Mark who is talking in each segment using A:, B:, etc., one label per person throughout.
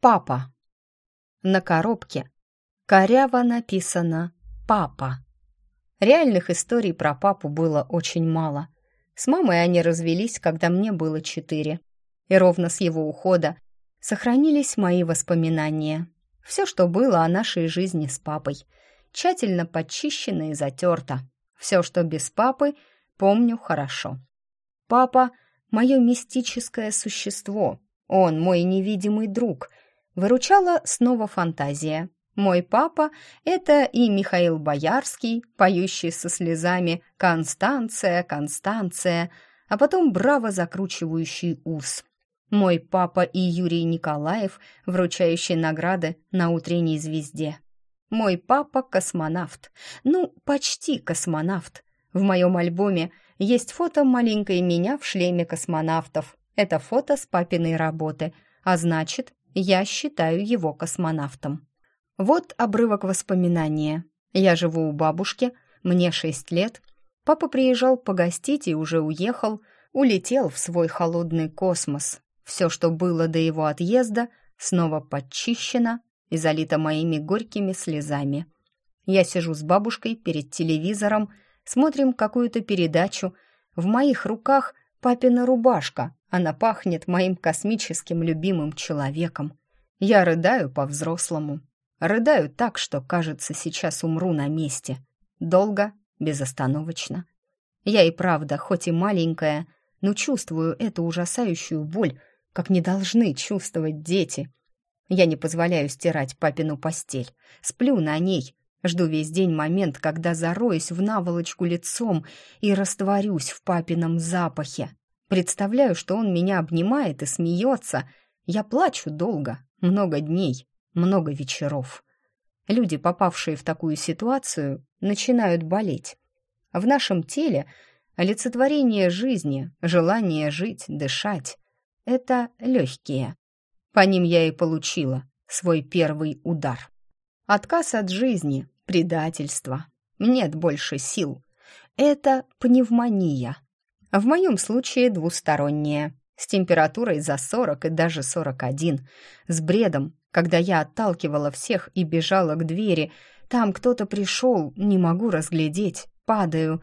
A: Папа. На коробке коряво написано «Папа». Реальных историй про папу было очень мало. С мамой они развелись, когда мне было четыре. И ровно с его ухода сохранились мои воспоминания. Все, что было о нашей жизни с папой. Тщательно подчищено и затерто. Все, что без папы, помню хорошо. Папа — мое мистическое существо. Он мой невидимый друг. Выручала снова фантазия. Мой папа — это и Михаил Боярский, поющий со слезами «Констанция, Констанция», а потом браво закручивающий ус. Мой папа и Юрий Николаев, вручающий награды на утренней звезде. Мой папа — космонавт. Ну, почти космонавт. В моем альбоме есть фото маленькой меня в шлеме космонавтов. Это фото с папиной работы, а значит, я считаю его космонавтом. Вот обрывок воспоминания. Я живу у бабушки, мне шесть лет. Папа приезжал погостить и уже уехал, улетел в свой холодный космос. Все, что было до его отъезда, снова подчищено и залито моими горькими слезами. Я сижу с бабушкой перед телевизором, смотрим какую-то передачу. В моих руках папина рубашка, она пахнет моим космическим любимым человеком. Я рыдаю по-взрослому. Рыдаю так, что, кажется, сейчас умру на месте. Долго, безостановочно. Я и правда, хоть и маленькая, но чувствую эту ужасающую боль, как не должны чувствовать дети. Я не позволяю стирать папину постель. Сплю на ней, жду весь день момент, когда зароюсь в наволочку лицом и растворюсь в папином запахе. Представляю, что он меня обнимает и смеется. Я плачу долго, много дней много вечеров. Люди, попавшие в такую ситуацию, начинают болеть. В нашем теле олицетворение жизни, желание жить, дышать — это легкие. По ним я и получила свой первый удар. Отказ от жизни, предательство. Нет больше сил. Это пневмония. В моем случае двусторонняя, с температурой за 40 и даже 41, с бредом, когда я отталкивала всех и бежала к двери. Там кто-то пришел, не могу разглядеть, падаю.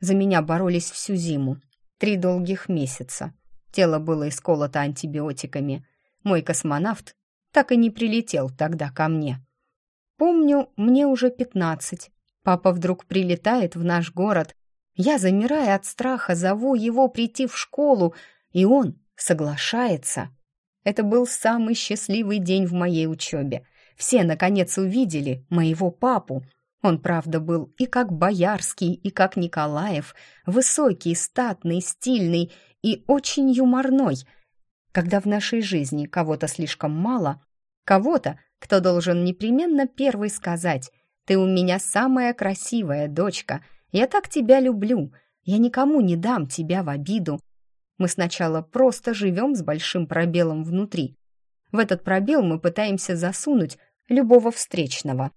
A: За меня боролись всю зиму. Три долгих месяца. Тело было исколото антибиотиками. Мой космонавт так и не прилетел тогда ко мне. Помню, мне уже пятнадцать. Папа вдруг прилетает в наш город. Я, замирая от страха, зову его прийти в школу, и он соглашается. Это был самый счастливый день в моей учебе. Все, наконец, увидели моего папу. Он, правда, был и как Боярский, и как Николаев, высокий, статный, стильный и очень юморной. Когда в нашей жизни кого-то слишком мало, кого-то, кто должен непременно первый сказать «Ты у меня самая красивая дочка, я так тебя люблю, я никому не дам тебя в обиду», мы сначала просто живем с большим пробелом внутри. В этот пробел мы пытаемся засунуть любого встречного.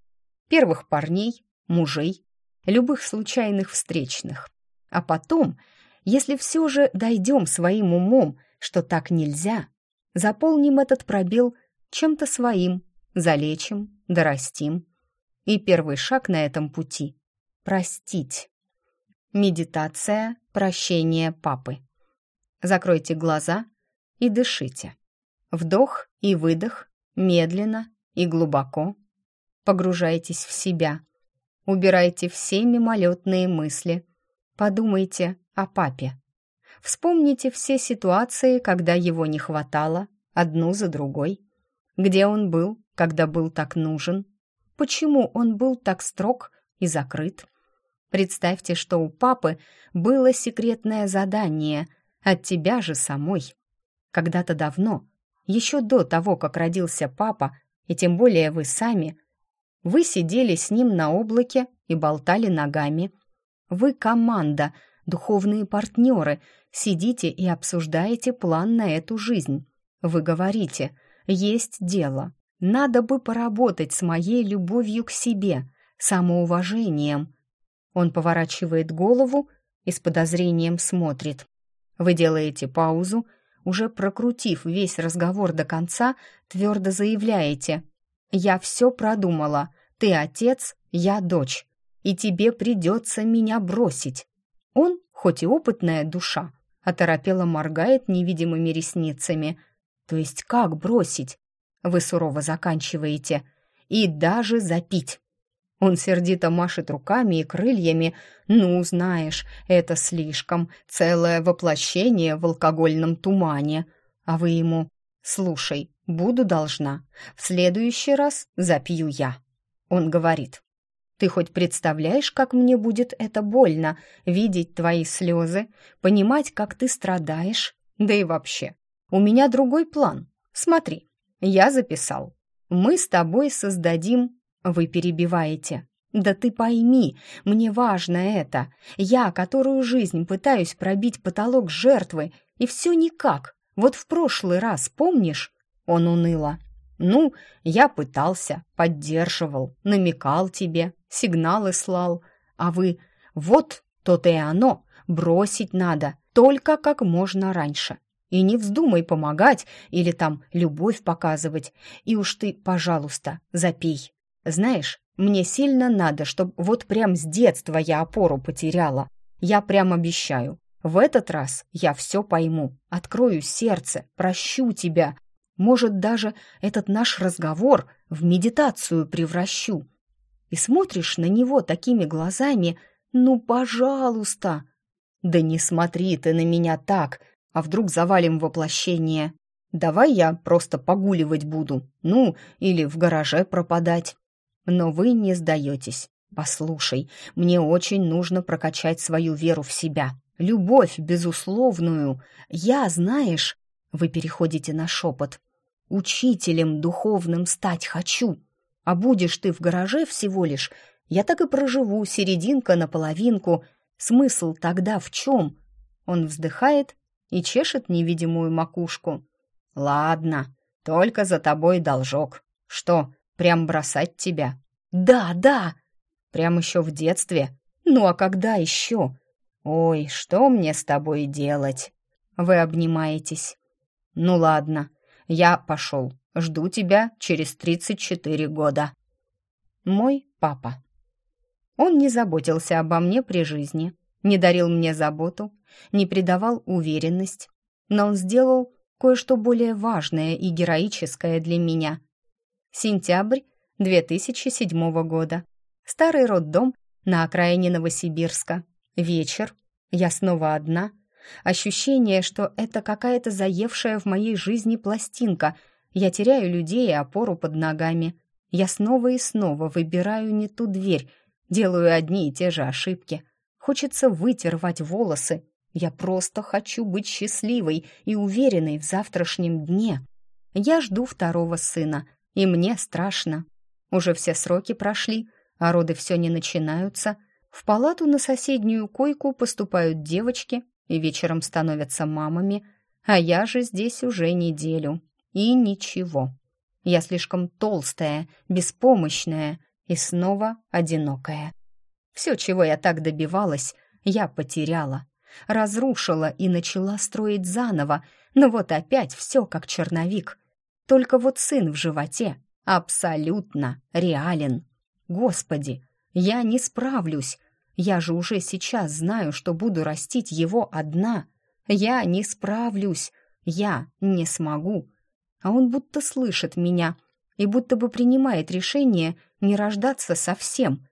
A: Первых парней, мужей, любых случайных встречных. А потом, если все же дойдем своим умом, что так нельзя, заполним этот пробел чем-то своим, залечим, дорастим. И первый шаг на этом пути — простить. Медитация прощения папы. Закройте глаза и дышите. Вдох и выдох, медленно и глубоко. Погружайтесь в себя. Убирайте все мимолетные мысли. Подумайте о папе. Вспомните все ситуации, когда его не хватало, одну за другой. Где он был, когда был так нужен? Почему он был так строг и закрыт? Представьте, что у папы было секретное задание — от тебя же самой. Когда-то давно, еще до того, как родился папа, и тем более вы сами, вы сидели с ним на облаке и болтали ногами. Вы команда, духовные партнеры, сидите и обсуждаете план на эту жизнь. Вы говорите, есть дело, надо бы поработать с моей любовью к себе, самоуважением. Он поворачивает голову и с подозрением смотрит. Вы делаете паузу, уже прокрутив весь разговор до конца, твердо заявляете «Я все продумала. Ты отец, я дочь. И тебе придется меня бросить». Он, хоть и опытная душа, оторопело моргает невидимыми ресницами. «То есть как бросить?» Вы сурово заканчиваете. «И даже запить». Он сердито машет руками и крыльями. «Ну, знаешь, это слишком. Целое воплощение в алкогольном тумане». А вы ему «Слушай, буду должна. В следующий раз запью я». Он говорит «Ты хоть представляешь, как мне будет это больно, видеть твои слезы, понимать, как ты страдаешь? Да и вообще, у меня другой план. Смотри, я записал. Мы с тобой создадим вы перебиваете. «Да ты пойми, мне важно это. Я, которую жизнь пытаюсь пробить потолок жертвы, и все никак. Вот в прошлый раз, помнишь?» Он уныло. «Ну, я пытался, поддерживал, намекал тебе, сигналы слал. А вы, вот то-то и оно, бросить надо, только как можно раньше. И не вздумай помогать или там любовь показывать. И уж ты, пожалуйста, запей. Знаешь, мне сильно надо, чтобы вот прям с детства я опору потеряла. Я прям обещаю. В этот раз я все пойму, открою сердце, прощу тебя. Может, даже этот наш разговор в медитацию превращу. И смотришь на него такими глазами, ну, пожалуйста. Да не смотри ты на меня так, а вдруг завалим воплощение. Давай я просто погуливать буду, ну, или в гараже пропадать. Но вы не сдаетесь. Послушай, мне очень нужно прокачать свою веру в себя. Любовь безусловную. Я, знаешь, вы переходите на шепот. Учителем духовным стать хочу. А будешь ты в гараже всего лишь, я так и проживу, серединка на половинку. Смысл тогда в чем? Он вздыхает и чешет невидимую макушку. Ладно, только за тобой должок. Что, Прям бросать тебя? Да, да. Прям еще в детстве? Ну а когда еще? Ой, что мне с тобой делать? Вы обнимаетесь. Ну ладно, я пошел. Жду тебя через 34 года. Мой папа. Он не заботился обо мне при жизни, не дарил мне заботу, не придавал уверенность, но он сделал кое-что более важное и героическое для меня. Сентябрь 2007 года. Старый роддом на окраине Новосибирска. Вечер. Я снова одна. Ощущение, что это какая-то заевшая в моей жизни пластинка. Я теряю людей и опору под ногами. Я снова и снова выбираю не ту дверь, делаю одни и те же ошибки. Хочется выйти, рвать волосы. Я просто хочу быть счастливой и уверенной в завтрашнем дне. Я жду второго сына — и мне страшно. Уже все сроки прошли, а роды все не начинаются. В палату на соседнюю койку поступают девочки и вечером становятся мамами, а я же здесь уже неделю. И ничего. Я слишком толстая, беспомощная и снова одинокая. Все, чего я так добивалась, я потеряла. Разрушила и начала строить заново, но вот опять все как черновик. Только вот сын в животе абсолютно реален. Господи, я не справлюсь. Я же уже сейчас знаю, что буду растить его одна. Я не справлюсь. Я не смогу. А он будто слышит меня и будто бы принимает решение не рождаться совсем.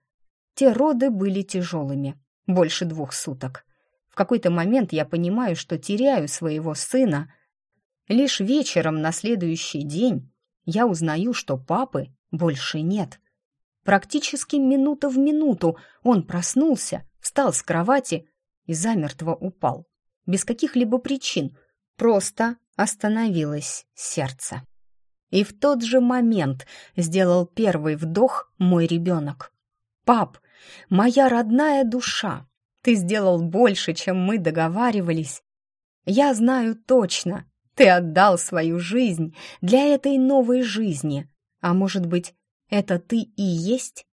A: Те роды были тяжелыми, больше двух суток. В какой-то момент я понимаю, что теряю своего сына — Лишь вечером на следующий день я узнаю, что папы больше нет. Практически минута в минуту он проснулся, встал с кровати и замертво упал. Без каких-либо причин, просто остановилось сердце. И в тот же момент сделал первый вдох мой ребенок. «Пап, моя родная душа, ты сделал больше, чем мы договаривались. Я знаю точно, ты отдал свою жизнь для этой новой жизни. А может быть, это ты и есть